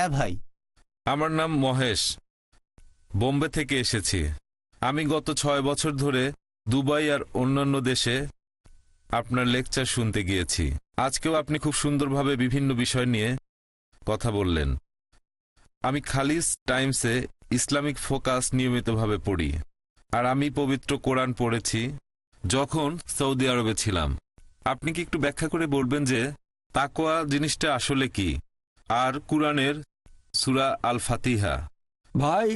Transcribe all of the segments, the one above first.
হ্যাঁ ভাই। আমার নাম মহেশ। বোম্বে থেকে এসেছি। আমি গত ছয় বছর ধরে দুবাই আর অন্যান্য দেশে আপনার লেকচার শুনতে গিয়েছি। আজকেও আপনি খুব সুন্দরভাবে বিভিন্ন বিষয় নিয়ে কথা বললেন। আমি খালিস টাইমসে ইসলামিক ফোকাস নিয়মিতভাবে পড়ি। আর আমি পবিত্র কোরআন পড়েছি যখন সৌদি আরবে ছিলাম। আপনি কি একটু ব্যাখ্যা করে বলবেন যে তাকোয়া জিনিসটা আসলে কি? আর কুরআনের সুরা আল ফাতিহা ভাই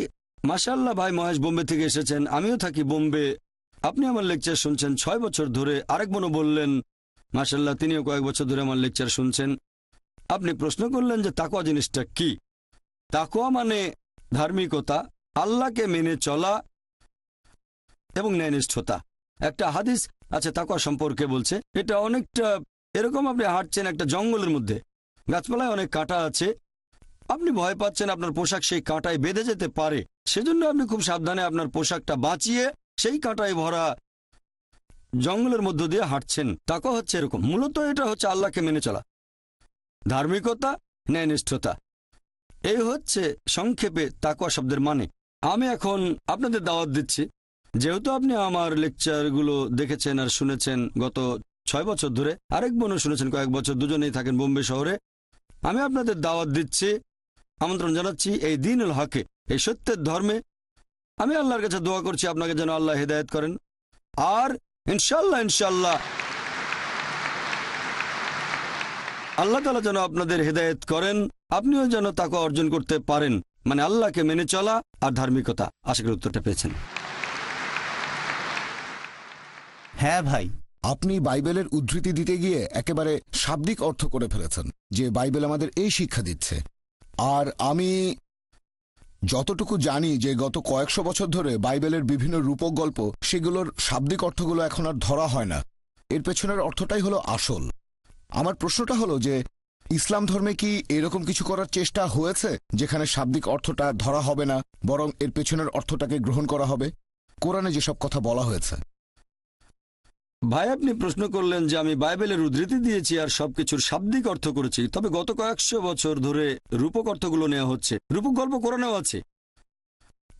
মাশাল্লাহ ভাই মহেশ বোম্বে থেকে এসেছেন, আমিও থাকি বোম্বে। আপনি আমার লেকচার শুনছেন ছয় বছর ধরে, আরেক মনো বললেন মাশাল্লাহ তিনিও কয়েক বছর ধরে আমার লেকচার শুনছেন। আপনি প্রশ্ন করলেন যে তাকোয়া জিনিসটা কি? তাকোয়া মানে ধার্মিকতা, আল্লাহকে মেনে চলা এবং ন্যায়নিষ্ঠতা। একটা হাদিস আছে তাকোয়া সম্পর্কে বলছে, এটা অনেকটা, এরকম আপনি হাঁটছেন একটা জঙ্গলের মধ্যে, গাছপালায় অনেক কাঁটা আছে আপনি ভয় পাচ্ছেন আপনার পোশাক সেই কাঁটায় বেঁধে যেতে পারে। সেজন্য আপনি খুব সাবধানে আপনার পোশাকটা বাঁচিয়ে সেই কাঁটায় ভরা জঙ্গলের মধ্য দিয়ে হাঁটছেন। তাকে হচ্ছে এরকম। মূলত এটা হচ্ছে আল্লাহকে মেনে চলা। ধার্মিকতা, ন্যায়নিষ্ঠতা। এই হচ্ছে সংক্ষেপে তাকুয়া শব্দের মানে। আমি এখন আপনাদের দাওয়াত দিচ্ছি। যেহেতু আপনি আমার লেকচারগুলো দেখেছেন আর শুনেছেন গত ছয় বছর ধরে, আরেক বোনও শুনেছেন, কয়েক বছর দুজনেই থাকেন বোম্বে শহরে। আমি আপনাদের দাওয়াত দিচ্ছি আমন্ত্রণ জানাচ্ছি এই দিনুল হকে এই সত্যের ধর্মে। আমি আল্লাহর কাছে দোয়া করছি, আপনাকে যেন আল্লাহ হেদায়ত করেন। আর ইনশাল্লাহ ইনশাল্লাহ আল্লাহ তালা যেন আপনাদের হেদায়ত করেন, আপনিও যেন তাকে অর্জন করতে পারেন। মানে আল্লাহকে মেনে চলা আর ধার্মিকতা। আশা করি উত্তরটা পেয়েছেন। হ্যাঁ ভাই, আপনি বাইবেলের উদ্ধৃতি দিতে গিয়ে একেবারে শাব্দিক অর্থ করে ফেলেছেন, যে বাইবেল আমাদের এই শিক্ষা দিচ্ছে। আর আমি যতটুকু জানি যে গত কয়েকশো বছর ধরে বাইবেলের বিভিন্ন রূপক গল্প, সেগুলোর শাব্দিক অর্থগুলো এখন আর ধরা হয় না। এর পেছনের অর্থটাই হলো আসল। আমার প্রশ্নটা হলো যে, ইসলাম ধর্মে কি এরকম কিছু করার চেষ্টা হয়েছে, যেখানে শাব্দিক অর্থটা ধরা হবে না, বরং এর পেছনের অর্থটাকে গ্রহণ করা হবে? কোরআনে যেসব কথা বলা হয়েছে। ভাই, আপনি প্রশ্ন করলেন যে আমি বাইবেলের উদ্ধৃতি দিয়েছি আর সবকিছুর শাব্দিক অর্থ করেছি। তবে গত কয়েকশো বছর ধরে রূপক অর্থগুলো নেওয়া হচ্ছে। রূপক গল্প কোরআনেও আছে।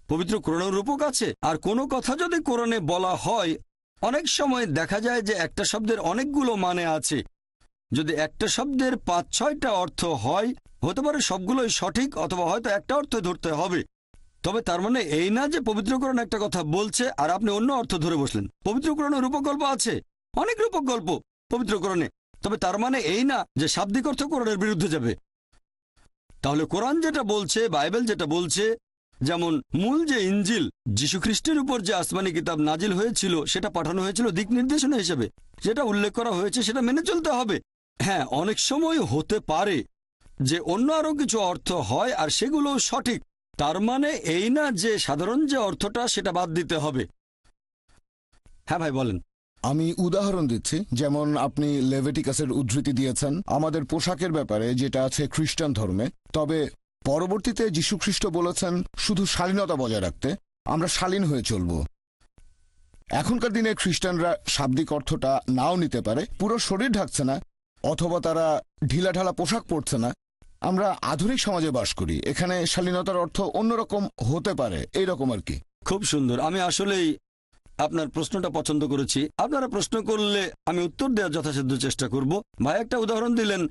পবিত্র কোরআনেও রূপক আছে। আর কোনো কথা যদি কোরআনে বলা হয়, অনেক সময় দেখা যায় যে একটা শব্দের অনেকগুলো মানে আছে। যদি একটা শব্দের পাঁচ ছয়টা অর্থ হয়, হতে পারে সবগুলোই সঠিক অথবা হয়তো একটা অর্থ ধরতে হবে। তবে তার মানে এই না যে পবিত্রকরণ একটা কথা বলছে আর আপনি অন্য অর্থ ধরে বসলেন। পবিত্রকরণে রূপক গল্প আছে। অনেক রূপক গল্প পবিত্রকরণে। তবে তার মানে এই না যে শাব্দিক অর্থ কোরআনের বিরুদ্ধে যাবে। তাহলে কোরআন যেটা বলছে, বাইবেল যেটা বলছে, যেমন মূল যে ইঞ্জিল যীশুখ্রিস্টের উপর যে আসমানি কিতাব নাজিল হয়েছিল, সেটা পাঠানো হয়েছিল দিক নির্দেশনা হিসেবে। যেটা উল্লেখ করা হয়েছে, সেটা মেনে চলতে হবে। হ্যাঁ অনেক সময় হতে পারে যে অন্য আরও কিছু অর্থ হয় আর সেগুলো সঠিক তার মানে এই না যে সাধারণ যে অর্থটা সেটা বাদ দিতে হবে। হ্যাঁ ভাই, বলেন। আমি উদাহরণ দিচ্ছি, যেমন আপনি লেভেটিকাসের উদ্ধৃতি দিয়েছেন, আমাদের পোশাকের ব্যাপারে যেটা আছে খ্রিস্টান ধর্মে। তবে পরবর্তীতে যীশুখ্রিস্ট বলেছেন, শুধু শালীনতা বজায় রাখতে, আমরা শালীন হয়ে চলব। এখনকার দিনে খ্রিস্টানরা শাব্দিক অর্থটা নাও নিতে পারে, পুরো শরীর ঢাকছে না, অথবা তারা ঢিলাঢালা পোশাক পরছে না আমরা আধুনিক সমাজে বাস করি। এখানে শালীনতার অর্থ অন্যরকম হতে পারে। এইরকম আর কি। খুব সুন্দর। আমি আসলেই আপনার প্রশ্নটা পছন্দ করেছি। আপনারা প্রশ্ন করলে আমি উত্তর দেওয়ার যথাসাধ্য চেষ্টা করব। ভাই, একটা উদাহরণ দিলেন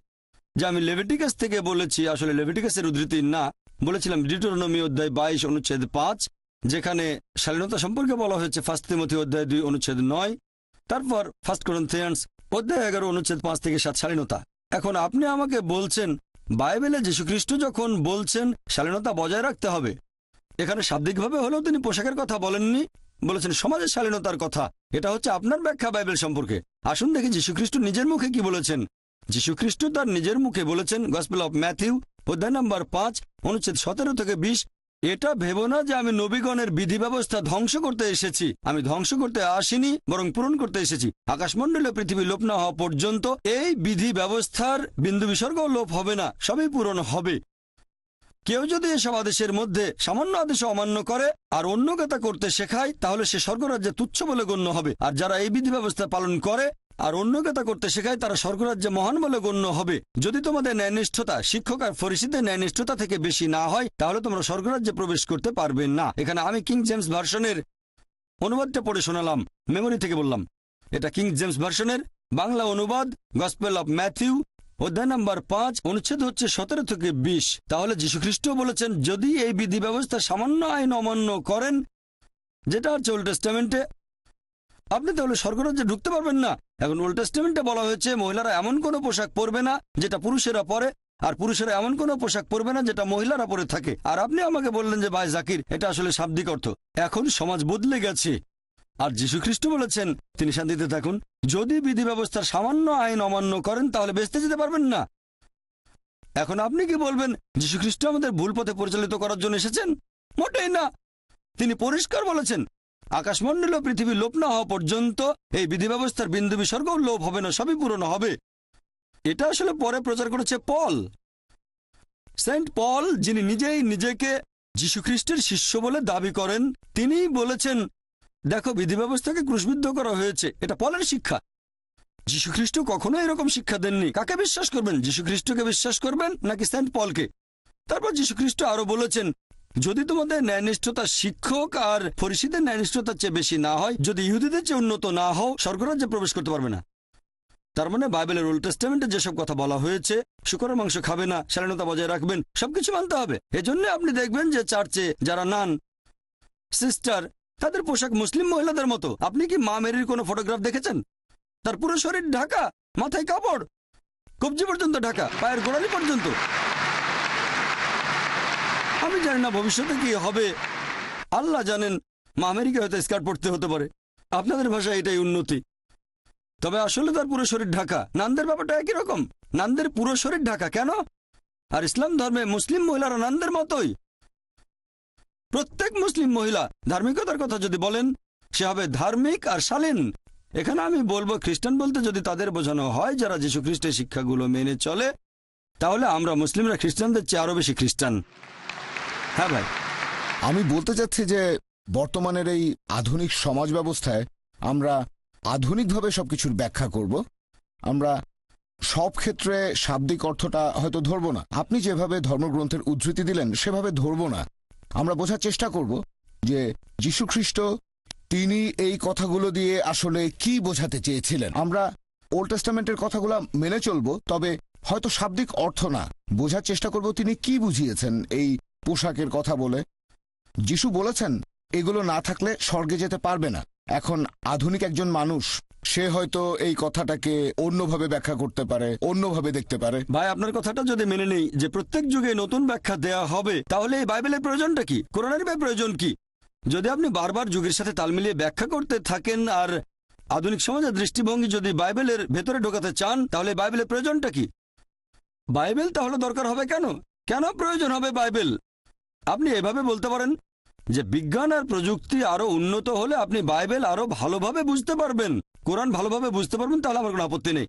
যে আমি লেভিটিকাস থেকে বলেছি, আসলে লেভিটিকাসের উদ্ধৃতি না, বলেছিলাম ডিটোরনমি অধ্যায় বাইশ, অনুচ্ছেদ পাঁচ, যেখানে শালীনতা সম্পর্কে বলা হয়েছে ফার্স্ট তিমথি অধ্যায় দুই, অনুচ্ছেদ নয়, তারপর ফার্স্ট করন্থিয়ান্স অধ্যায় এগারো, অনুচ্ছেদ পাঁচ থেকে সাত শালীনতা। এখন আপনি আমাকে বলছেন বাইবেলে যীশুখ্রিস্ট যখন বলছেন, শালীনতা বজায় রাখতে হবে। এখানে শাব্দিকভাবে হলেও তিনি পোশাকের কথা বলেননি, বলেছেন, সমাজের শালীনতার কথা। এটা হচ্ছে আপনার ব্যাখ্যা বাইবেল সম্পর্কে। আসুন দেখি যীশুখ্রিস্ট নিজের মুখে কি বলেছেন। যীশুখ্রিস্ট তার নিজের মুখে বলেছেন, গসপেল অফ ম্যাথিউ, অধ্যায় নম্বর পাঁচ, অনুচ্ছেদ সতেরো থেকে বিশ এটা ভেবো না যে আমি নবীগণের বিধি ব্যবস্থা ধ্বংস করতে এসেছি। আমি ধ্বংস করতে আসিনি, বরং পূরণ করতে এসেছি। আকাশমণ্ডলে পৃথিবী লোপ না হওয়া পর্যন্ত এই বিধি ব্যবস্থার বিন্দু বিসর্গ লোপ হবে না, সবই পূরণ হবে। কেউ যদি এসব আদেশের মধ্যে সামান্য আদেশ অমান্য করে আর অন্যকে তা করতে শেখায়, তাহলে সে স্বর্গরাজ্যে তুচ্ছ বলে গণ্য হবে। আর যারা এই বিধি ব্যবস্থা পালন করে আর অন্যকে তা করতে শেখায় তারা স্বর্গরাজ্যে মহান বলে গণ্য হবে। যদি তোমাদের ন্যায়নিষ্ঠতা শিক্ষক আর ফরিসিদের ন্যায়নিষ্ঠতা থেকে বেশি না হয়, তাহলে তোমরা স্বর্গরাজ্যে প্রবেশ করতে পারবে না। এখানে আমি কিং জেমস ভার্সনের অনুবাদটা পড়ে শোনালাম মেমোরি থেকে বললাম। এটা কিং জেমস ভার্সনের বাংলা অনুবাদ গসপেল অফ ম্যাথিউ অধ্যায় নাম্বার পাঁচ, অনুচ্ছেদ হচ্ছে সতেরো থেকে বিশ। তাহলে যীশুখ্রিস্ট বলেছেন, যদি এই বিধি ব্যবস্থা সামান্য আইন অমান্য করেন, যেটা হচ্ছে ওল্ড টেস্টামেন্টে আপনি তাহলে স্বর্গরাজ্যে ঢুকতে পারবেন না। এখন ওল্ড টেস্টামেন্টে বলা হয়েছে, মহিলারা এমন কোনো পোশাক পরবে না, যেটা পুরুষেরা পরে, আর পুরুষেরা এমন কোনো পোশাক পরবে না, যেটা মহিলারা পরে থাকে। আর আপনি আমাকে বললেন যে, ভাই জাকির, এটা আসলে শাব্দিক অর্থ। এখন সমাজ বদলে গেছে। আর যীশুখ্রিস্ট বলেছেন, তিনি শান্তিতে থাকুন। যদি বিধি ব্যবস্থার সামান্য আইন অমান্য করেন, তাহলে বেঁচতে যেতে পারবেন না। এখন আপনি কি বলবেন, যীশুখ্রিস্ট আমাদের ভুল পথে পরিচালিত করার জন্য এসেছেন? মোটেই না। তিনি পরিষ্কার বলেছেন আকাশমণ্ডল পৃথিবী লোপ না হওয়া পর্যন্ত এই বিধি ব্যবস্থার বিন্দু বিসর্গ লোপ হবে না, সবই পূরণ হবে। এটা আসলে পরে প্রচার করেছে পল। সেন্ট পল, যিনি নিজেই নিজেকে যীশুখ্রিস্টের শিষ্য বলে দাবি করেন, তিনিই বলেছেন, দেখো বিধি ব্যবস্থাকে ক্রুশবিদ্ধ করা হয়েছে। এটা পলের শিক্ষা। যীশুখ্রিস্ট কখনো এরকম শিক্ষা দেননি। কাকে বিশ্বাস করবেন? যীশুখ্রিস্টকে বিশ্বাস করবেন নাকি সেন্ট পলকে? তারপর যীশুখ্রিস্ট আরও বলেছেন যদি তোমাদের ন্যায়নিষ্ঠতা শিক্ষক আর ফরিসিদের ন্যায়নিষ্ঠতার চেয়ে বেশি না হয়, যদি ইহুদিদের চেয়ে উন্নত না হও, স্বর্গরাজ্যে প্রবেশ করতে পারবে না। তার মানে বাইবেলের ওল্ড টেস্টামেন্টে যেসব কথা বলা হয়েছে, শুকরের মাংস খাবে না, শালীনতা বজায় রাখবেন, সবকিছু মানতে হবে। এজন্য আপনি দেখবেন যে চার্চে যারা নান, সিস্টার, তাদের পোশাক মুসলিম মহিলাদের মতো। আপনি কি মা মেরির কোনো ফটোগ্রাফ দেখেছেন? তার পুরো শরীর ঢাকা, মাথায় কাপড়, কবজি পর্যন্ত ঢাকা, পায়ের গোড়ালি পর্যন্ত। আমি জানি না ভবিষ্যতে কি হবে। আল্লাহ জানেন, মা আমেরিকা হয়তো স্কার্ট পড়তে হতে পারে। আপনাদের ভাষায় এটাই উন্নতি। তবে আসলে তার পুরো শরীর ঢাকা। নান্দের ব্যাপারটা একই রকম। নান্দের পুরো শরীর ঢাকা, কেন? আর ইসলাম ধর্মে মুসলিম মহিলারা নান্দের মতোই। প্রত্যেক মুসলিম মহিলা ধার্মিকতার কথা যদি বলেন, সে হবে ধার্মিক আর শালীন। এখানে আমি বলব, খ্রিস্টান বলতে যদি তাদের বোঝানো হয়, যারা যীশু খ্রিস্টের শিক্ষাগুলো মেনে চলে, তাহলে আমরা মুসলিমরা খ্রিস্টানদের চেয়ে আরও বেশি খ্রিস্টান। হ্যাঁ ভাই। আমি বলতে চাচ্ছি যে বর্তমানের এই আধুনিক সমাজ ব্যবস্থায় আমরা আধুনিকভাবে সবকিছুর ব্যাখ্যা করব। আমরা সব ক্ষেত্রে শাব্দিক অর্থটা হয়তো ধরব না। আপনি যেভাবে ধর্মগ্রন্থের উদ্ধৃতি দিলেন, সেভাবে ধরব না। আমরা বোঝার চেষ্টা করব যে যীশুখ্রিস্ট তিনি এই কথাগুলো দিয়ে আসলে কি বোঝাতে চেয়েছিলেন। আমরা ওল্ড টেস্টামেন্টের কথাগুলো মেনে চলব, তবে হয়তো শাব্দিক অর্থ না। বোঝার চেষ্টা করব তিনি কি বুঝিয়েছেন এই পোশাকের কথা বলে, যিশু বলেছেন, এগুলো না থাকলে স্বর্গে যেতে পারবে না। এখন আধুনিক একজন মানুষ, সে হয়তো এই কথাটাকে অন্যভাবে ব্যাখ্যা করতে পারে, অন্যভাবে দেখতে পারে। ভাই, আপনার কথাটা যদি মেনে নেই যে প্রত্যেক যুগে নতুন ব্যাখ্যা দেয়া হবে, তাহলে এই বাইবেলের প্রয়োজনটা কি? কোরআনের ভাই, প্রয়োজন কি? যদি আপনি বারবার যুগের সাথে তাল মিলিয়ে ব্যাখ্যা করতে থাকেন আর আধুনিক সমাজের দৃষ্টিভঙ্গি যদি বাইবেলের ভেতরে ঢোকাতে চান, তাহলে বাইবেলের প্রয়োজনটা কি? বাইবেল তাহলে দরকার হবে কেন? কেন প্রয়োজন হবে বাইবেল? আপনি এভাবে বলতে পারেন যে বিজ্ঞান আর প্রযুক্তি আরও উন্নত হলে আপনি বাইবেল আরও ভালোভাবে বুঝতে পারবেন। কোরআন ভালোভাবে বুঝতে পারবেন, তাহলে আমার কোনো আপত্তি নেই।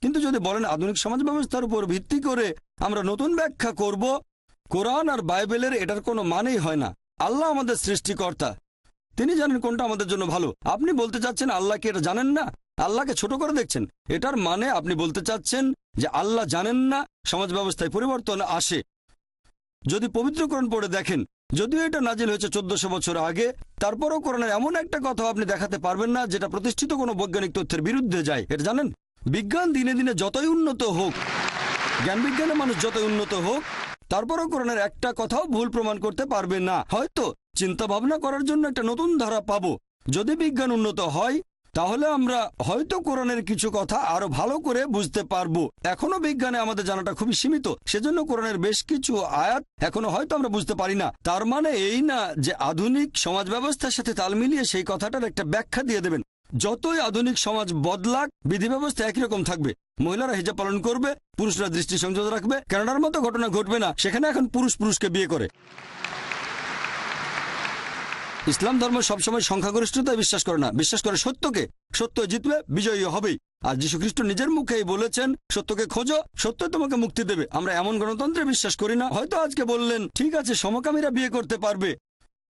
কিন্তু যদি বলেন আধুনিক সমাজ ব্যবস্থার উপর ভিত্তি করে আমরা নতুন ব্যাখ্যা করব, কোরআন আর বাইবেলের এটার কোনো মানেই হয় না। আল্লাহ আমাদের সৃষ্টিকর্তা। তিনি জানেন কোনটা আমাদের জন্য ভালো। আপনি বলতে চাচ্ছেন আল্লাহকে এটা জানেন না? আল্লাহকে ছোট করে দেখছেন। এটার মানে আপনি বলতে চাচ্ছেন যে আল্লাহ জানেন না, সমাজ ব্যবস্থায় পরিবর্তন আসে। যদি পবিত্রকরণ পড়ে দেখেন, যদিও এটা নাজিল হয়েছে চোদ্দশো বছর আগে, তারপরও কোরআনের এমন একটা কথা আপনি দেখাতে পারবেন না, যেটা প্রতিষ্ঠিত কোনো বৈজ্ঞানিক তথ্যের বিরুদ্ধে যায়। এটা জানেন? বিজ্ঞান দিনে দিনে যতই উন্নত হোক, জ্ঞান বিজ্ঞানের মানুষ যতই উন্নত হোক, তারপরও কোরআনের একটা কথাও ভুল প্রমাণ করতে পারবে না। হয়তো চিন্তা ভাবনা করার জন্য একটা নতুন ধারা পাবো। যদি বিজ্ঞান উন্নত হয় তাহলে আমরা হয়তো কোরআনের কিছু কথা আরও ভালো করে বুঝতে পারব। এখনও বিজ্ঞানে আমাদের জানাটা খুবই সীমিত, সেজন্য কোরআনের বেশ কিছু আয়াত এখনও হয়তো আমরা বুঝতে পারি না। তার মানে এই না যে আধুনিক সমাজ ব্যবস্থার সাথে তাল মিলিয়ে সেই কথাটার একটা ব্যাখ্যা দিয়ে দেবেন। যতই আধুনিক সমাজ বদলাক বিধি ব্যবস্থা একই রকম থাকবে। মহিলারা হিজাব পালন করবে, পুরুষরা দৃষ্টি সংযত রাখবে, কানাডার মতো ঘটনা ঘটবে না, সেখানে এখন পুরুষ পুরুষকে বিয়ে করে। ইসলাম ধর্ম সবসময় সংখ্যাগরিষ্ঠতায় বিশ্বাস করে না। বিশ্বাস করে সত্যকে। সত্য জিতবে, বিজয়ী হবেই। আর যীশু খ্রিস্ট নিজের মুখেই বলেছেন, সত্যকে খোঁজো সত্য তোমাকে মুক্তি দেবে। আমরা এমন গণতন্ত্রে বিশ্বাস করি না। হয়তো আজকে বললেন, ঠিক আছে, সমকামীরা বিয়ে করতে পারবে।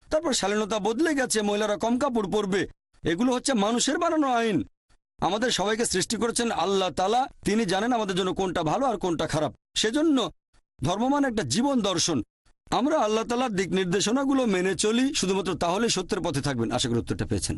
তারপর শালীনতা বদলে গেছে, মহিলারা কম কাপড় পরবে। এগুলো হচ্ছে মানুষের বানানো আইন। আমাদের সবাইকে সৃষ্টি করেছেন আল্লাহ তালা তিনি জানেন আমাদের জন্য কোনটা ভালো আর কোনটা খারাপ। সেজন্য ধর্মমান একটা জীবন দর্শন। আমরা আল্লাহ তালার দিক নির্দেশনাগুলো মেনে চলি, শুধুমাত্র তাহলে সত্যের পথে থাকবেন। আশা করি উত্তরটা পেয়েছেন।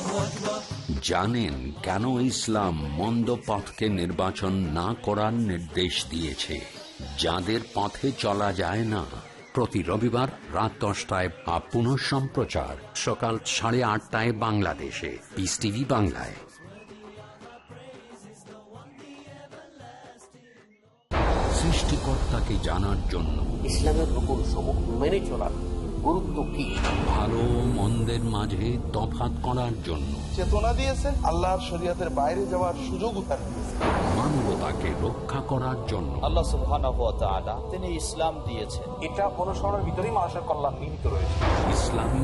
জানেন কেন ইসলাম মন্দ পথকে নির্বাচন না করার নির্দেশ দিয়েছে। যাদের পথে চলা যায় না, প্রতি রবিবার রাত দশটায় বা পুনঃ সম্প্রচার সকাল সাড়ে আটটায় বাংলাদেশে। পিস টিভি বাংলায়। সৃষ্টিকর্তাকে জানার জন্য ইসলামের রকম সমূহ মেনে চলার গুরুত্ব কি ভালো মন্দের মাঝে তফাৎ করার জন্য। চেতনা দিয়েছেন আল্লাহর শরীয়তের বাইরে যাওয়ার সুযোগ তার মানবতাকে রক্ষা করার জন্য। আল্লাহ সুবহানাহু ওয়া তাআলা তিনি ইসলাম দিয়েছেন। এটা অনুসরণের ভিতরেই মানুষের কল্যাণ নিহিত রয়েছে। ইসলামী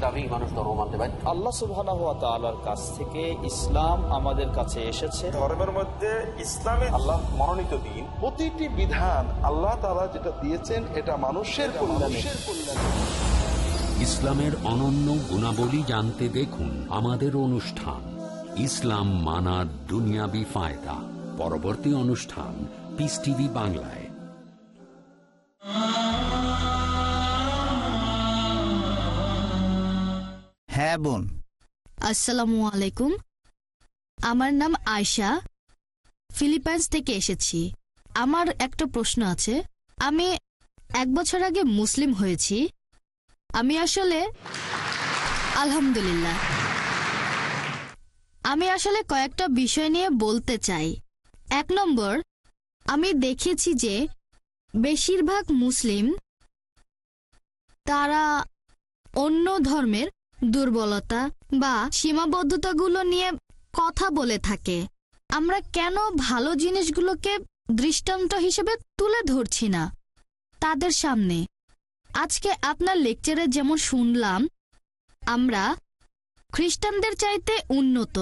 দাবি মানুষ ধর্ম মানতে পারে। আল্লাহ সুবহানাহু ওয়া তাআলার কাছ থেকে ইসলাম আমাদের কাছে এসেছে। ধর্মের মধ্যে ইসলামে আল্লাহ মনোনীত দিন। প্রতিটি বিধান আল্লাহ তাআলা যেটা দিয়েছেন এটা মানুষের কল্যাণে। ইসলামের অনন্য গুণাবলী জানতে দেখুন আমাদের অনুষ্ঠান ইসলাম মানার দুনিয়াবি ফায়দা। পরবর্তী অনুষ্ঠান পিস টিভি বাংলায়। হ্যাঁ বোন। আসসালামু আলাইকুম। আমার নাম আয়শা। ফিলিপাইন্স থেকে এসেছি। আমার একটা প্রশ্ন আছে। আমি এক বছর আগে মুসলিম হয়েছি। আমি আসলে আলহামদুলিল্লাহ। আমি আসলে কয়েকটা বিষয় নিয়ে বলতে চাই। এক নম্বর, আমি দেখেছি যে বেশিরভাগ মুসলিম তারা অন্য ধর্মের দুর্বলতা বা সীমাবদ্ধতাগুলো নিয়ে কথা বলে থাকে। আমরা কেন ভালো জিনিসগুলোকে দৃষ্টান্ত হিসেবে তুলে ধরছি না? তাদের সামনে। আজকে আপনার লেকচারে যেমন শুনলাম, আমরা খ্রিস্টানদের চাইতে উন্নত।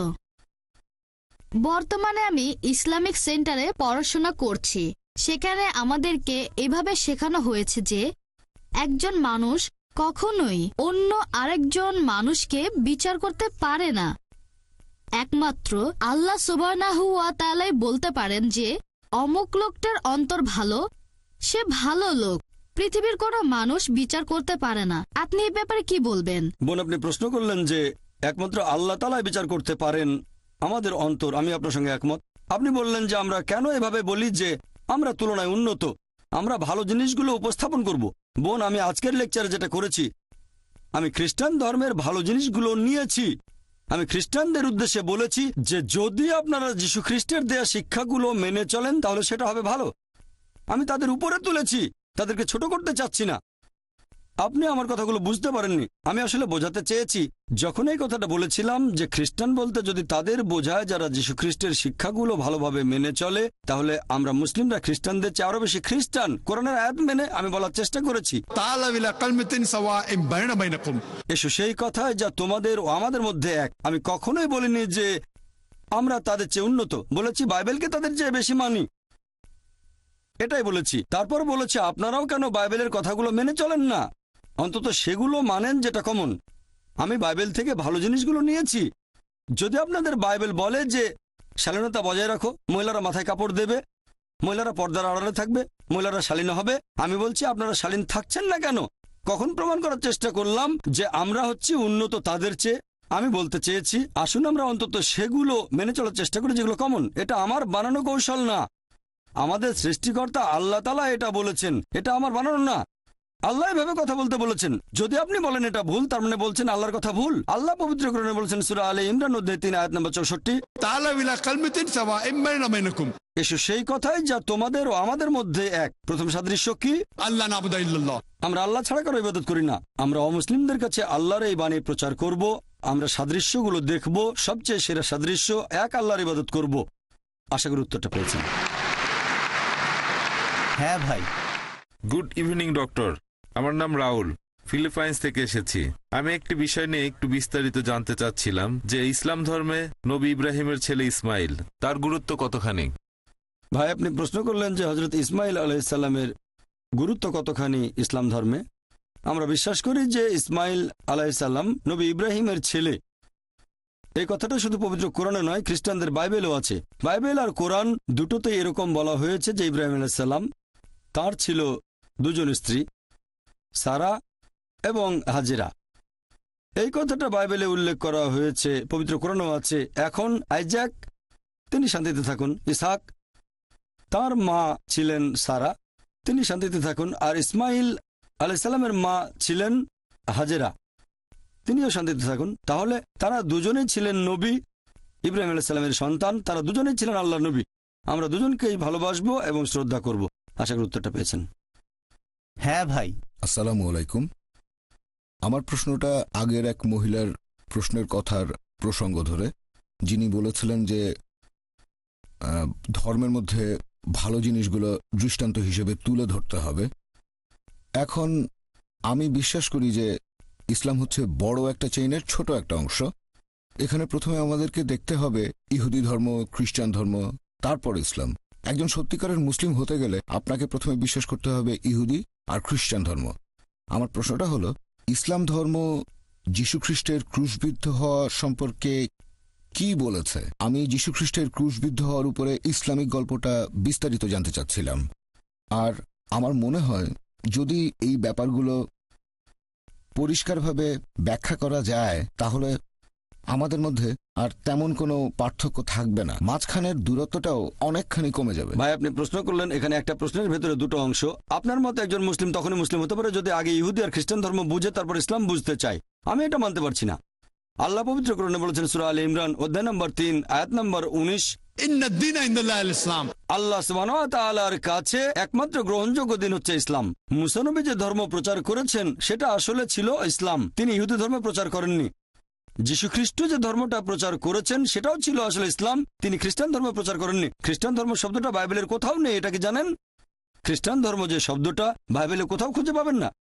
বর্তমানে আমি ইসলামিক সেন্টারে পড়াশোনা করছি। সেখানে আমাদেরকে এভাবে শেখানো হয়েছে যে, একজন মানুষ কখনোই অন্য আরেকজন মানুষকে বিচার করতে পারে না। একমাত্র আল্লাহ সুবানাহু বলতে পারেন যে, অমুক লোকটার অন্তর ভালো, সে ভালো লোক। পৃথিবীর কোন মানুষ বিচার করতে পারে না। আপনি এই ব্যাপারে কি বলবেন? বোন, আপনি প্রশ্ন করলেন যে, একমাত্র আল্লাহ তালাই বিচার করতে পারেন আমাদের অন্তর। আমি আপনার সঙ্গে একমত। আপনি বললেন যে, আমরা কেন এভাবে বলি যে, আমরা তুলনায় উন্নত, আমরা ভালো জিনিসগুলো উপস্থাপন করব। বোন, আমি আজকের লেকচারে যেটা করেছি, আমি খ্রিস্টান ধর্মের ভালো জিনিসগুলো নিয়েছি। আমি খ্রিস্টানদের উদ্দেশ্যে বলেছি যে, যদি আপনারা যীশু খ্রিস্টের দেয়া শিক্ষাগুলো মেনে চলেন, তাহলে সেটা হবে ভালো। আমি তাদের উপরে তুলেছি, তাদেরকে ছোট করতে চাচ্ছি না। আপনি আমার কথাগুলো বুঝতে পারেননি। আমি আসলে বোঝাতে চেয়েছি, যখন এই কথাটা বলেছিলাম যে খ্রিস্টান বলতে যদি তাদের বোঝায় যারা যীশু খ্রিস্টের শিক্ষাগুলো ভালোভাবে মেনে চলে, তাহলে আমরা মুসলিমরা খ্রিস্টানদের চেয়ে আরও বেশি খ্রিস্টান। করোনার আয়াত মেনে আমি বলার চেষ্টা করেছি। এসো সেই কথায় যা তোমাদের ও আমাদের মধ্যে এক। আমি কখনোই বলিনি যে আমরা তাদের চেয়ে উন্নত। বলেছি, বাইবেলকে তাদের চেয়ে বেশি মানি। এটাই বলেছি। তারপর বলেছে, আপনারাও কেন বাইবেলের কথাগুলো মেনে চলেন না? অন্তত সেগুলো মানেন যেটা কমন আমি বাইবেল থেকে ভালো জিনিসগুলো নিয়েছি। যদি আপনাদের বাইবেল বলে যে, শালীনতা বজায় রাখো, মহিলারা মাথায় কাপড় দেবে, মহিলারা পর্দার আড়ালে থাকবে, মহিলারা শালীন হবে, আমি বলছি আপনারা শালীন থাকছেন না কেন? কখন প্রমাণ করার চেষ্টা করলাম যে আমরা হচ্ছি উন্নত তাদের চেয়ে। আমি বলতে চেয়েছি, আসুন আমরা অন্তত সেগুলো মেনে চলার চেষ্টা করি যেগুলো কমন এটা আমার বানানো কৌশল না। আমাদের সৃষ্টিকর্তা আল্লাহ তালা এটা বলেছেন। এটা আমার বানানো না। আল্লাহ এভাবে কথা বলতে বলেছেন। যদি আপনি বলেন এটা ভুল তার মানে বলছেন আল্লাহর কথা ভুল। আল্লাহ পবিত্র করণে বলছেন সুরা আলী ইমরান উদ্দিন আয়াত নম্বর চৌষট্টি এসো সেই কথাই যা তোমাদের ও আমাদের মধ্যে এক। প্রথম সাদৃশ্য কি? আল্লাহ আমরা আল্লাহ ছাড়া কারও ইবাদত করি না। আমরা অমুসলিমদের কাছে আল্লাহর এই বাণী প্রচার করব। আমরা সাদৃশ্যগুলো দেখব। সবচেয়ে সেরা সাদৃশ্য এক আল্লাহর ইবাদত করব। আশা করি উত্তরটা পেয়েছেন। হ্যাঁ ভাই। Good evening doctor. আমার নাম রাহুল, ফিলিপাইন্স থেকে এসেছি। আমি একটি বিষয় নিয়ে একটু বিস্তারিত জানতে চাচ্ছিলাম যে ইসলাম ধর্মে নবী ইব্রাহিমের ছেলে ইসমাইল, তার গুরুত্ব কতখানি? ভাই, আপনি প্রশ্ন করলেন যে হজরত ইসমাইল আলাইসাল্লামের গুরুত্ব কতখানি ইসলাম ধর্মে? আমরা বিশ্বাস করি যে ইসমাইল আলাইসাল্লাম নবী ইব্রাহিমের ছেলে। এই কথাটা শুধু পবিত্র কোরআনে নয়, খ্রিস্টানদের বাইবেলও আছে। বাইবেল আর কোরআন দুটোতেই এরকম বলা হয়েছে যে ইব্রাহিম আলাইসাল্লাম তার ছিল দুজন স্ত্রী। সারা এবং হাজিরা। এই কথাটা বাইবেলে উল্লেখ করা হয়েছে, পবিত্র কোরআনও আছে, এখন আইজাক তিনি শান্তিতে থাকুন। ইসাক তার মা ছিলেন সারা, তিনি শান্তিতে থাকুন। আর ইসমাইল আলাইসাল্লামের মা ছিলেন হাজেরা, তিনিও শান্তিতে থাকুন। তাহলে তারা দুজনেই ছিলেন নবী, ইব্রাহিম আলাইসাল্লামের সন্তান, তারা দুজনেই ছিলেন আল্লাহ নবী। আমরা দুজনকেই ভালোবাসবো এবং শ্রদ্ধা করব। আশা করি উত্তরটা পেয়েছেন। হ্যাঁ ভাই আসসালামু আলাইকুম। আমার প্রশ্নটা আগের এক মহিলার প্রশ্নের কথার প্রসঙ্গ ধরে, যিনি বলেছিলেন যে ধর্মের মধ্যে ভালো জিনিসগুলো দৃষ্টান্ত হিসেবে তুলে ধরতে হবে। এখন আমি বিশ্বাস করি যে, ইসলাম হচ্ছে বড় একটা চেইনের ছোট একটা অংশ। এখানে প্রথমে আমাদেরকে দেখতে হবে ইহুদি ধর্ম, খ্রিস্টান ধর্ম, তারপর ইসলাম। একজন সত্যিকারের মুসলিম হতে গেলে আপনাকে প্রথমে বিশ্বাস করতে হবে ইহুদি আর খ্রিস্টান ধর্ম। আমার প্রশ্নটা হলো, ইসলাম ধর্ম যীশুখ্রিস্টের ক্রুশবিদ্ধ হওয়া সম্পর্কে কি বলেছে? আমি যীশুখ্রিস্টের ক্রুশবিদ্ধ হওয়ার উপরে ইসলামিক গল্পটা বিস্তারিত জানতে চাচ্ছিলাম। আর আমার মনে হয়, যদি এই ব্যাপারগুলো পরিষ্কারভাবে ব্যাখ্যা করা যায়, তাহলে আমাদের মধ্যে আর তেমন কোনো পার্থক্য থাকবে না। মাঝখানের দূরত্বটাও অনেকখানি কমে যাবে। ভাই আপনি প্রশ্ন করলেন এখানে একটা প্রশ্নের ভেতরে দুটো অংশ। আপনার মতো একজন মুসলিম তখনই মুসলিম হতে পারে যদি আগে ইহুদি আর খ্রিস্টান ধর্ম বুঝে তারপর ইসলাম বুঝতে চায়। আমি এটা মানতে পারছি না। আল্লাহ পবিত্র করণে বলেছেন সুরা আল ইমরান অধ্যায় নম্বর তিন আয়াত নম্বর উনিশ। ইসলাম। আল্লাহ সুবাহর কাছে একমাত্র গ্রহণযোগ্য দিন হচ্ছে ইসলাম। মুসানবী যে ধর্ম প্রচার করেছেন সেটা আসলে ছিল ইসলাম। তিনি ইহুদি ধর্ম প্রচার করেননি। যীশু খ্রিস্ট যে ধর্মটা প্রচার করেছেন, সেটাও ছিল আসলে ইসলাম। তিনি খ্রিস্টান ধর্ম প্রচার করেননি। খ্রিস্টান ধর্ম শব্দটা বাইবেলের কোথাও নেই, এটা কি জানেন? খ্রিস্টান ধর্ম যে শব্দটা, বাইবেলে কোথাও খুঁজে পাবেন না।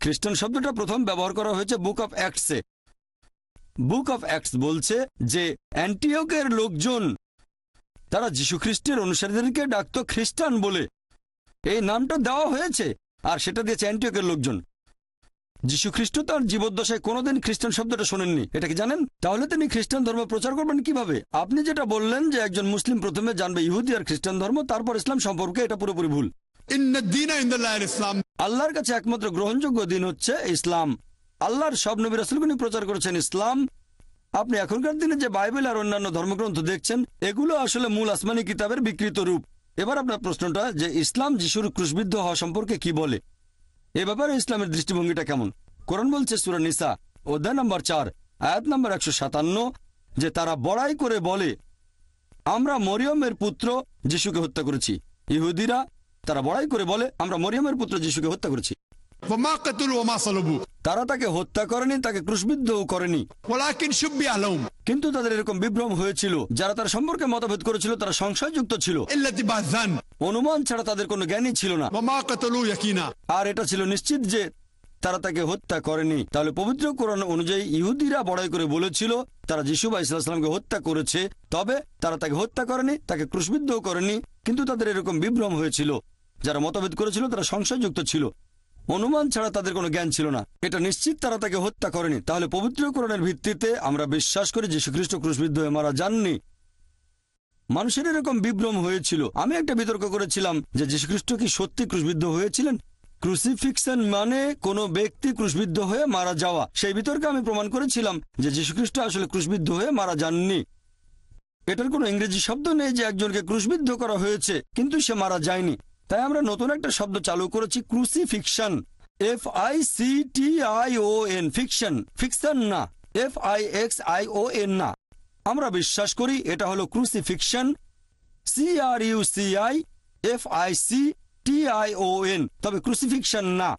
খ্রিস্টান শব্দটা প্রথম ব্যবহার করা হয়েছে বুক অফ অ্যাক্টসে। বুক অফ অ্যাক্টস বলছে যে, অ্যান্টিওকের লোকজন, তারা যীশু খ্রিস্টের অনুসারীদেরকে ডাকত খ্রিস্টান বলে। এই নামটা দেওয়া হয়েছে, আর সেটা দিয়েছে অ্যান্টিওকের লোকজন। খ্রিস্ট তার জীবদ্দশায় কোনোদিন খ্রিস্টান শব্দটা শোনেননি। এটা কি জানেন? তাহলে তিনি খ্রিস্টান ধর্ম প্রচার করবেন কীভাবে? আপনি যেটা বললেন যে একজন মুসলিম প্রথমে জানবে ইহুদি আর খ্রিস্টান ধর্ম তারপর ইসলাম সম্পর্কে এটা পুরোপুরি ভুল। ইসলাম। আল্লাহর কাছে একমাত্র গ্রহণযোগ্য দিন হচ্ছে ইসলাম। আল্লাহর সব নবী রাসুলগুনি প্রচার করেছেন ইসলাম। আপনি এখনকার দিনে যে বাইবেল আর অন্যান্য ধর্মগ্রন্থ দেখছেন এগুলো আসলে মূল আসমানি কিতাবের বিকৃত রূপ। এবার আপনার প্রশ্নটা যে ইসলাম যিশুর ক্রুশবিদ্ধ হওয়া সম্পর্কে কি বলে? এ ব্যাপারে ইসলামের দৃষ্টিভঙ্গিটা কেমন? কোরআন বলছে সুরা নিসা, অধ্যায় নম্বর চার, আয়াত নম্বর একশো সাতান্ন, যে তারা বড়াই করে বলে, আমরা মরিয়মের পুত্র যিশুকে হত্যা করেছি। ইহুদিরা তারা বড়াই করে বলে, আমরা মরিয়মের পুত্র যিশুকে হত্যা করেছি। তারা তাকে হত্যা করেনি তাকে ক্রুশবিদ্ধও করেনি। কিন্তু তাদের এরকম বিভ্রম হয়েছিল। যারা তার সম্পর্কে মতভেদ করেছিল তারা সংশয়যুক্ত ছিল। অনুমান ছাড়া তাদের কোনো জ্ঞানই ছিল না। আর এটা ছিল নিশ্চিত যে তারা তাকে হত্যা করেনি। তাহলে পবিত্র কোরআন অনুযায়ী ইহুদিরা বড়াই করে বলেছিল তারা যিশু বা ইসলামকে হত্যা করেছে তবে তারা তাকে হত্যা করেনি তাকে ক্রুশবিদ্ধও করেনি কিন্তু তাদের এরকম বিভ্রম হয়েছিল। যারা মতভেদ করেছিল তারা সংশয়যুক্ত ছিল। অনুমান ছাড়া তাদের কোনো জ্ঞান ছিল না। এটা নিশ্চিত তারা তাকে হত্যা করেনি। তাহলে পবিত্র কোরআনের ভিত্তিতে আমরা বিশ্বাস করি যে শ্রীখ্রিস্ট ক্রুশবিদ্ধ হয়ে মারা যাননি। মানুষের এরকম বিভ্রম হয়েছিল। আমি একটা বিতর্ক করেছিলাম যে যীশুখ্রিস্ট কি সত্যি ক্রুশবিদ্ধ হয়েছিলেন? ক্রুসিফিক্সন মানে কোনো ব্যক্তি ক্রুশবিদ্ধ হয়ে মারা যাওয়া। সেই বিতর্কে আমি প্রমাণ করেছিলাম যে যীশুখ্রিস্ট আসলে ক্রুশবিদ্ধ হয়ে মারা যাননি। এটার কোনো ইংরেজি শব্দ নেই যে একজনকে ক্রুশবিদ্ধ করা হয়েছে, কিন্তু সে মারা যায়নি। তাই আমরা নতুন একটা শব্দ চালু করেছি crucifixion F I C T I O N fiction fiction না। F I X I O N না। আমরা বিশ্বাস করি এটা হলো crucifixion C R U C I F I C T I O N তবে ক্রুসিফিকশন না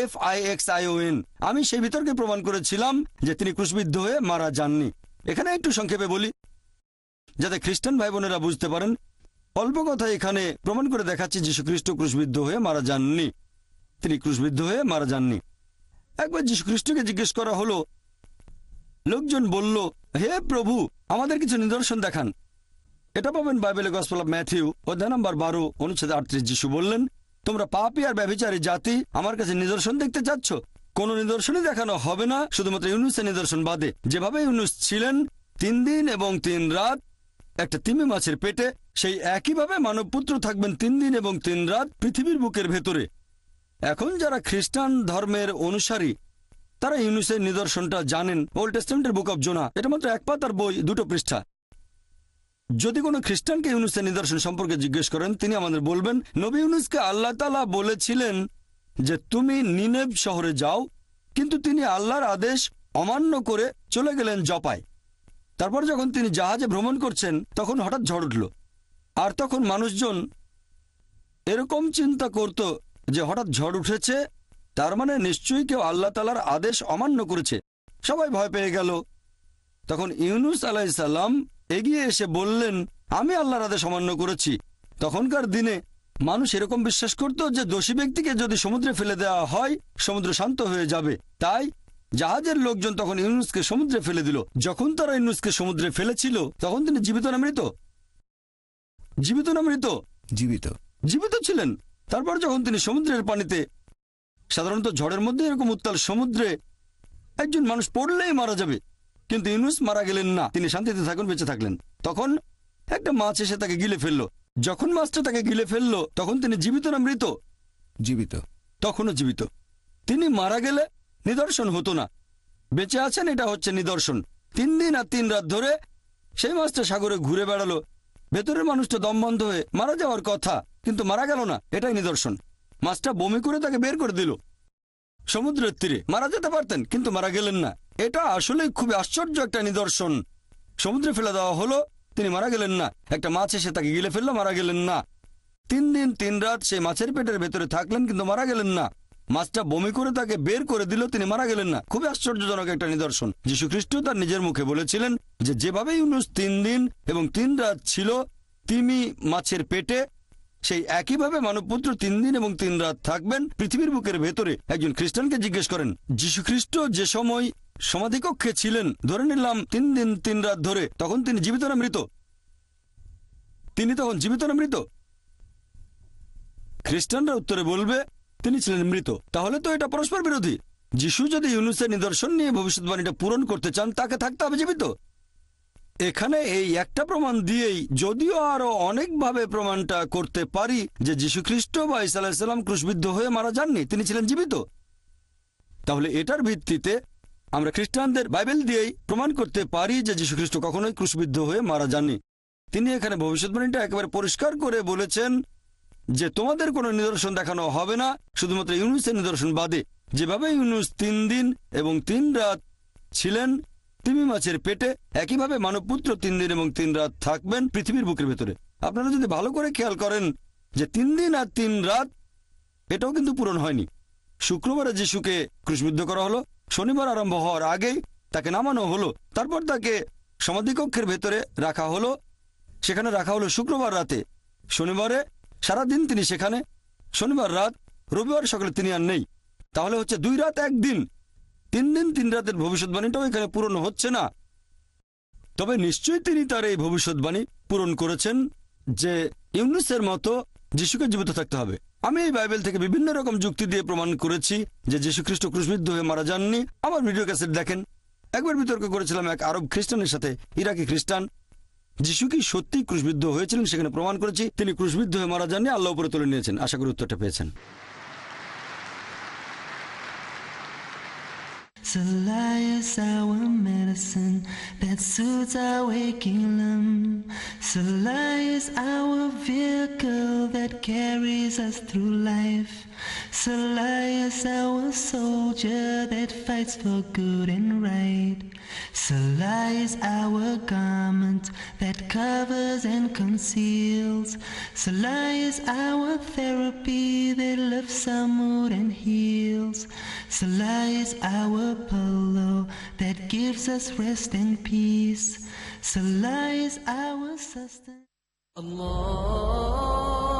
F I X I O N আমি সেই বিতর্কে প্রমাণ করেছিলাম যে তিনি ক্রুশবিদ্ধ হয়ে মারা যাননি। এখানে একটু সংক্ষেপে বলি, যাতে খ্রিস্টান ভাই বোনেরা বুঝতে পারেন অল্প কথা এখানে প্রমাণ করে দেখাচ্ছি যীশু খ্রিস্ট ক্রুশবিদ্ধ হয়ে মারা যাননি। তিনি ক্রুশবিদ্ধ হয়ে মারা যাননি। একবার যীশু খ্রিস্টকে জিজ্ঞেস করা হলো, লোকজন বলল, হে প্রভু, আমাদের কিছু নিদর্শন দেখান। এটা পাবেন বাইবেলে গসপল অফ ম্যাথিউ, অধ্যায় নম্বর বারো, অনুচ্ছেদ আটত্রিশ। যিশু বললেন, তোমরা পাপি আর ব্যভিচারী জাতি, আমার কাছে নিদর্শন দেখতে চাচ্ছ? কোনো নিদর্শনই দেখানো হবে না, শুধুমাত্র ইউনুসের নিদর্শন বাদে। যেভাবে ইউনুস ছিলেন, তিন দিন এবং তিন রাত একটা তিমি মাছের পেটে সেই একইভাবে মানবপুত্র থাকবেন তিন দিন এবং তিন রাত পৃথিবীর বুকের ভেতরে। এখন যারা খ্রিস্টান ধর্মের অনুসারী, তারা ইউনুসের নিদর্শনটা জানেন। ওল্ড টেস্টমেন্টের বুক অব জোনা, এটা মাত্র এক পাতার বই, দুটো পৃষ্ঠা। যদি কোনো খ্রিস্টানকে ইউনুসের নিদর্শন সম্পর্কে জিজ্ঞেস করেন, তিনি আমাদের বলবেন, নবী ইউনুসকে আল্লাহ তালা বলেছিলেন যে, তুমি নিনেব শহরে যাও। কিন্তু তিনি আল্লাহর আদেশ অমান্য করে চলে গেলেন জপায়। তারপর যখন তিনি জাহাজে ভ্রমণ করছেন, তখন হঠাৎ ঝড় উঠল। আর তখন মানুষজন এরকম চিন্তা করত যে হঠাৎ ঝড় উঠেছে, তার মানে নিশ্চয়ই কেউ আল্লাহ তালার আদেশ অমান্য করেছে। সবাই ভয় পেয়ে গেল। তখন ইউনুস আলাইসাল্লাম এগিয়ে এসে বললেন, আমি আল্লাহর আদেশ অমান্য করেছি। তখনকার দিনে মানুষ এরকম বিশ্বাস করত যে দোষী ব্যক্তিকে যদি সমুদ্রে ফেলে দেওয়া হয়, সমুদ্র শান্ত হয়ে যাবে। তাই জাহাজের লোকজন তখন ইউনুসকে সমুদ্রে ফেলে দিল। যখন তারা ইউনুসকে সমুদ্রে ফেলেছিল, তখন তিনি জীবিত না মৃত? জীবিত না মৃত? জীবিত। জীবিত ছিলেন। তারপর যখন তিনি সমুদ্রের পানিতে সাধারণত ঝড়ের মধ্যে এরকম উত্তাল সমুদ্রে একজন মানুষ পড়লেই মারা যাবে। কিন্তু ইউনুস মারা গেলেন না তিনি শান্তিতে থাকুন বেঁচে থাকলেন। তখন একটা মাছ এসে তাকে গিলে ফেলল। যখন মাছটা তাকে গিলে ফেলল তখন তিনি জীবিত না মৃত? জীবিত। তখনও জীবিত। তিনি মারা গেলে নিদর্শন হতো না। বেঁচে আছেন এটা হচ্ছে নিদর্শন। তিন দিন আর তিন রাত ধরে সেই মাছটা সাগরে ঘুরে বেড়ালো। ভেতরের মানুষটা দম বন্ধ হয়ে মারা যাওয়ার কথা, কিন্তু মারা গেল না, এটাই নিদর্শন। মাছটা বমি করে তাকে বের করে দিল। সমুদ্রের তীরে। মারা যেতে পারতেন, কিন্তু মারা গেলেন না। এটা আসলে খুবই আশ্চর্য একটা নিদর্শন। সমুদ্রে ফেলে দেওয়া হলো, তিনি মারা গেলেন না। একটা মাছ এসে তাকে গিলে ফেলল, মারা গেলেন না। তিন দিন, তিন রাত সেই মাছের পেটের ভেতরে থাকলেন, কিন্তু মারা গেলেন না। মাছটা বমি করে তাকে বের করে দিল তিনি মারা গেলেন না। খুবই আশ্চর্যজনক একটা নিদর্শন। যীশু খ্রিস্ট তার নিজের মুখে বলেছিলেন যে, যেভাবে ইউনুস তিন দিন এবং তিন রাত ছিল, তিমি মাছের পেটে, সেই একইভাবে মানবপুত্র তিন দিন এবং তিন রাত থাকবেন পৃথিবীর বুকের ভেতরে। একজন খ্রিস্টানকে জিজ্ঞেস করেন যীশু খ্রিস্ট যে সময় সমাধিকক্ষে ছিলেন, ধরে নিলাম তিন দিন, তিন রাত ধরে, তখন তিনি জীবিত না মৃত? তিনি তখন জীবিত না মৃত? খ্রিস্টানরা উত্তরে বলবে তিনি ছিলেন মৃত। তাহলে তো এটা পরস্পর বিরোধী। যিশু যদি ইউনুসের নিদর্শন নিয়ে ভবিষ্যৎবাণীটা পূরণ করতে চান, তাকে থাকতে হবে জীবিত। এখানে এই একটা প্রমাণ দিয়েই যদিও আরও অনেকভাবে প্রমাণটা করতে পারি যে যীশু খ্রিস্ট বা ইসাল্লাম ক্রুশবিদ্ধ হয়ে মারা যাননি, তিনি ছিলেন জীবিত। তাহলে এটার ভিত্তিতে আমরা খ্রিস্টানদের বাইবেল দিয়েই প্রমাণ করতে পারি যে যীশু খ্রিস্ট কখনোই ক্রুশবিদ্ধ হয়ে মারা যাননি। তিনি এখানে ভবিষ্যৎবাণীটা একেবারে পরিষ্কার করে বলেছেন যে তোমাদের কোনো নিদর্শন দেখানো হবে না, শুধুমাত্র ইউনুসের নিদর্শন বাদে। যেভাবে ইউনুস তিন দিন এবং তিন রাত ছিলেন, তিমি মাছের পেটে, একইভাবে মানবপুত্র তিন দিন এবং তিন রাত থাকবেন পৃথিবীর বুকের ভেতরে। আপনারা যদি ভালো করে খেয়াল করেন যে তিন দিন আর তিন রাত, এটাও কিন্তু পূরণ হয়নি। শুক্রবারে যিশুকে ক্রুশবিদ্ধ করা হলো, শনিবার আরম্ভ হওয়ার আগেই তাকে নামানো হলো, তারপর তাকে সমাধিকক্ষের ভেতরে রাখা হলো। সেখানে রাখা হলো শুক্রবার রাতে। শনিবারে সারাদিন তিনি সেখানে, শনিবার রাত, রবিবার সকালে তিনি আর নেই। তাহলে হচ্ছে দুই রাত একদিন। তিন দিন, তিন রাতের ভবিষ্যৎবাণীটাও এখানে পূরণ হচ্ছে না। তবে নিশ্চয়ই তিনি তার এই ভবিষ্যৎবাণী পূরণ করেছেন যে ইউনুসের মতো যিশুকে জীবিত থাকতে হবে। আমি এই বাইবেল থেকে বিভিন্ন রকম যুক্তি দিয়ে প্রমাণ করেছি যে যীশু খ্রিস্ট ক্রুশবিদ্ধ হয়ে মারা যাননি। আমার ভিডিও ক্যাসেট দেখেন। একবার বিতর্ক করেছিলাম এক আরব খ্রিস্টানের সাথে, ইরাকি খ্রিস্টান। যিশু কি সত্যি ক্রুশবিদ্ধ হয়েছিলেন সেখানে প্রমাণ করেছি তিনি ক্রুশবিদ্ধ হয়ে মারা যাননি আল্লাহ উপরে তুলে নিয়েছেন আশা করি উত্তরটা পেয়েছেন Salah is our medicine that soothes our waking limb. Salah is our vehicle that carries us through life. Is our soldier that fights for good and right. Is our garment that covers and conceals. Is our therapy that lifts our mood and heals. Is our pillow that gives us rest and peace. Is our sustenance. Allahu